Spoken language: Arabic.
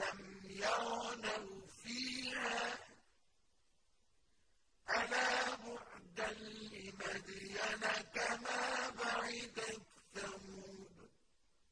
لم يغنوا فيها ألا بعدا لمدين كما بعدت